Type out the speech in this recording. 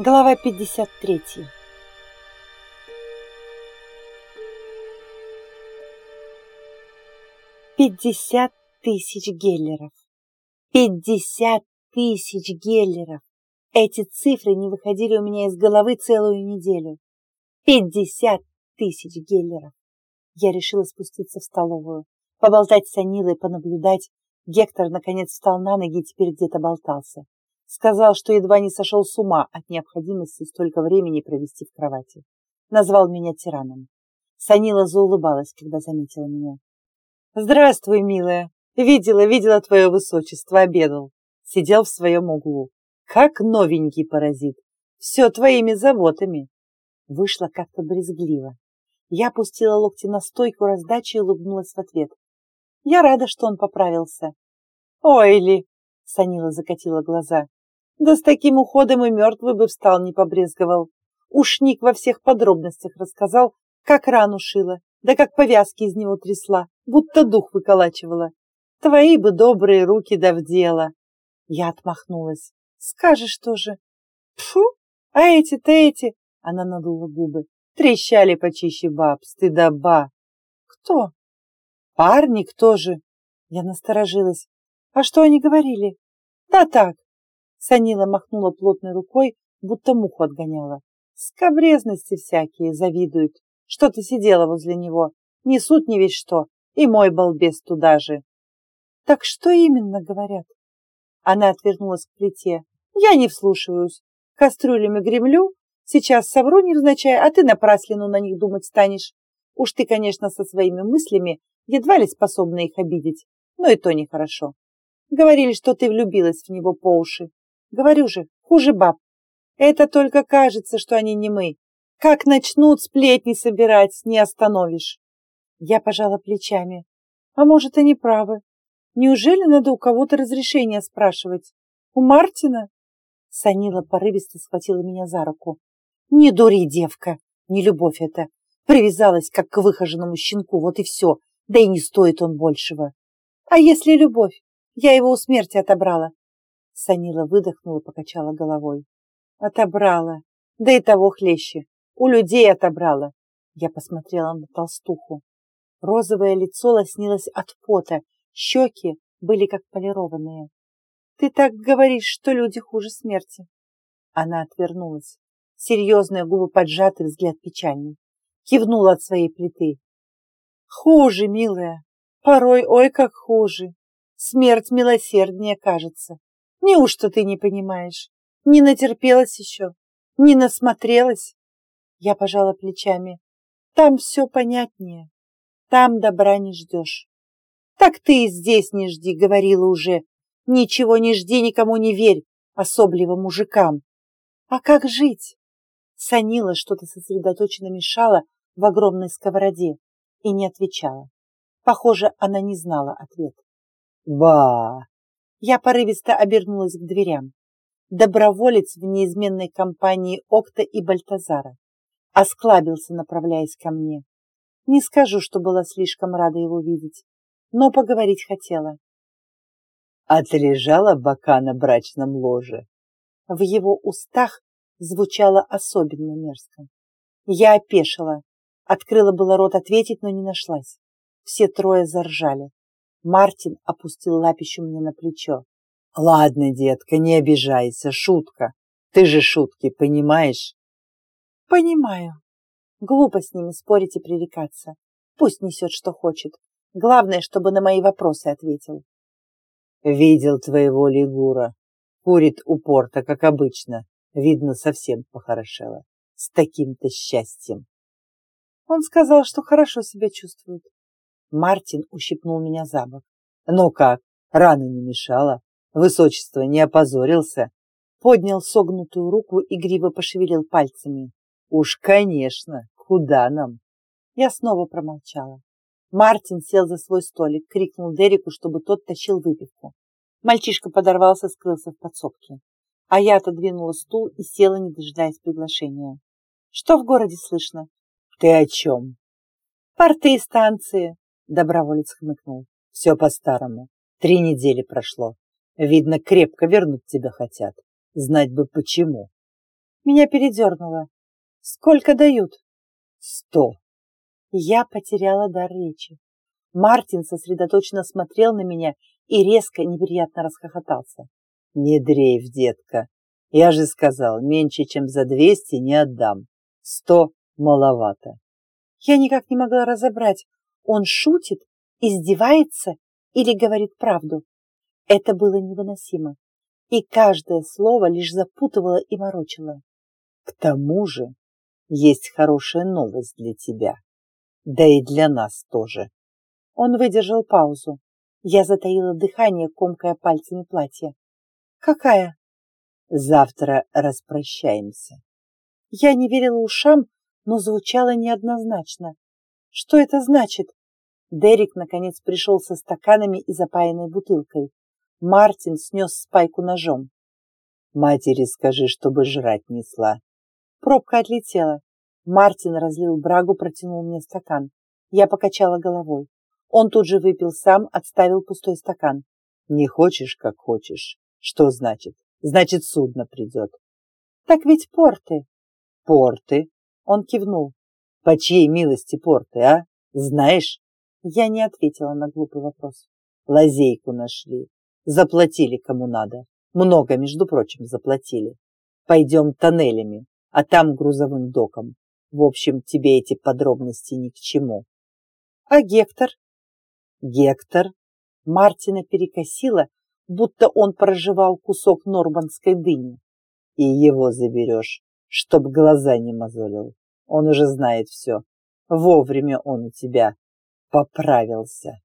Глава 53 Пятьдесят тысяч геллеров. Пятьдесят тысяч геллеров. Эти цифры не выходили у меня из головы целую неделю. Пятьдесят тысяч геллеров. Я решила спуститься в столовую, поболтать с Анилой, понаблюдать. Гектор наконец встал на ноги и теперь где-то болтался. Сказал, что едва не сошел с ума от необходимости столько времени провести в кровати. Назвал меня тираном. Санила заулыбалась, когда заметила меня. «Здравствуй, милая! Видела, видела твое высочество, обедал. Сидел в своем углу. Как новенький паразит. Все твоими заботами!» Вышла как-то брезгливо. Я опустила локти на стойку раздачи и улыбнулась в ответ. Я рада, что он поправился. «Ой ли!» — Санила закатила глаза. Да с таким уходом и мертвый бы встал, не побрезговал. Уж Ник во всех подробностях рассказал, как рану шила, да как повязки из него трясла, будто дух выколачивала. Твои бы добрые руки да в дело. Я отмахнулась. Скажешь тоже. Фу, а эти-то эти, она надула губы, трещали почище баб, стыдоба. Кто? Парни кто же? Я насторожилась. А что они говорили? Да так, Санила махнула плотной рукой, будто муху отгоняла. Скобрезности всякие завидуют. Что ты сидела возле него? Несут не весь что. И мой балбес туда же. Так что именно говорят? Она отвернулась к плите. Я не вслушиваюсь. Кастрюлями гремлю. Сейчас совру невзначай, а ты напраслину на них думать станешь. Уж ты, конечно, со своими мыслями едва ли способна их обидеть, но и то нехорошо. Говорили, что ты влюбилась в него по уши. Говорю же, хуже баб. Это только кажется, что они не мы. Как начнут сплетни собирать, не остановишь. Я пожала плечами. А может, они правы. Неужели надо у кого-то разрешение спрашивать? У Мартина? Санила порывисто схватила меня за руку. Не дури, девка, не любовь это. Привязалась, как к выхоженному щенку, вот и все. Да и не стоит он большего. А если любовь? Я его у смерти отобрала. Санила выдохнула, покачала головой. Отобрала. Да и того хлеще. У людей отобрала. Я посмотрела на толстуху. Розовое лицо лоснилось от пота, щеки были как полированные. Ты так говоришь, что люди хуже смерти. Она отвернулась. Серьезные губы поджаты, взгляд печальный. Кивнула от своей плиты. Хуже, милая. Порой, ой, как хуже. Смерть милосерднее кажется. Неужто ты не понимаешь? Не натерпелась еще? Не насмотрелась? Я пожала плечами. Там все понятнее. Там добра не ждешь. Так ты и здесь не жди, говорила уже. Ничего не жди, никому не верь, особливо мужикам. А как жить? Санила что-то сосредоточенно мешала в огромной сковороде и не отвечала. Похоже, она не знала ответ. «Ба!» Я порывисто обернулась к дверям. Доброволец в неизменной компании Окта и Бальтазара. Осклабился, направляясь ко мне. Не скажу, что была слишком рада его видеть, но поговорить хотела. Отлежала бока на брачном ложе. В его устах звучало особенно мерзко. Я опешила. Открыла было рот ответить, но не нашлась. Все трое заржали. Мартин опустил лапищу мне на плечо. «Ладно, детка, не обижайся, шутка. Ты же шутки понимаешь?» «Понимаю. Глупо с ними спорить и пререкаться. Пусть несет, что хочет. Главное, чтобы на мои вопросы ответил». «Видел твоего лигура. Курит у порта, как обычно. Видно, совсем похорошело. С таким-то счастьем». Он сказал, что хорошо себя чувствует. Мартин ущипнул меня за бок. «Ну как, рана не мешала? Высочество не опозорился?» Поднял согнутую руку и гриво пошевелил пальцами. «Уж, конечно, куда нам?» Я снова промолчала. Мартин сел за свой столик, крикнул Дереку, чтобы тот тащил выпивку. Мальчишка подорвался, скрылся в подсобке. А я отодвинула стул и села, не дожидаясь приглашения. «Что в городе слышно?» «Ты о чем?» «Порты и станции. Доброволец хмыкнул. Все по-старому. Три недели прошло. Видно, крепко вернуть тебя хотят. Знать бы почему. Меня передернуло. Сколько дают? Сто. Я потеряла дар речи. Мартин сосредоточенно смотрел на меня и резко неприятно расхохотался. Не дрейф, детка. Я же сказал, меньше, чем за двести не отдам. Сто маловато. Я никак не могла разобрать, он шутит, издевается или говорит правду. Это было невыносимо, и каждое слово лишь запутывало и морочило. К тому же есть хорошая новость для тебя, да и для нас тоже. Он выдержал паузу. Я затаила дыхание, комкая пальцами платье. Какая? Завтра распрощаемся. Я не верила ушам, но звучало неоднозначно. Что это значит? Дерек, наконец, пришел со стаканами и запаянной бутылкой. Мартин снес спайку ножом. «Матери скажи, чтобы жрать несла». Пробка отлетела. Мартин разлил брагу, протянул мне стакан. Я покачала головой. Он тут же выпил сам, отставил пустой стакан. «Не хочешь, как хочешь. Что значит? Значит, судно придет». «Так ведь порты». «Порты?» Он кивнул. «По чьей милости порты, а? Знаешь?» Я не ответила на глупый вопрос. Лазейку нашли. Заплатили кому надо. Много, между прочим, заплатили. Пойдем тоннелями, а там грузовым доком. В общем, тебе эти подробности ни к чему. А Гектор? Гектор? Мартина перекосила, будто он проживал кусок нормандской дыни. И его заберешь, чтоб глаза не мозолил. Он уже знает все. Вовремя он у тебя поправился.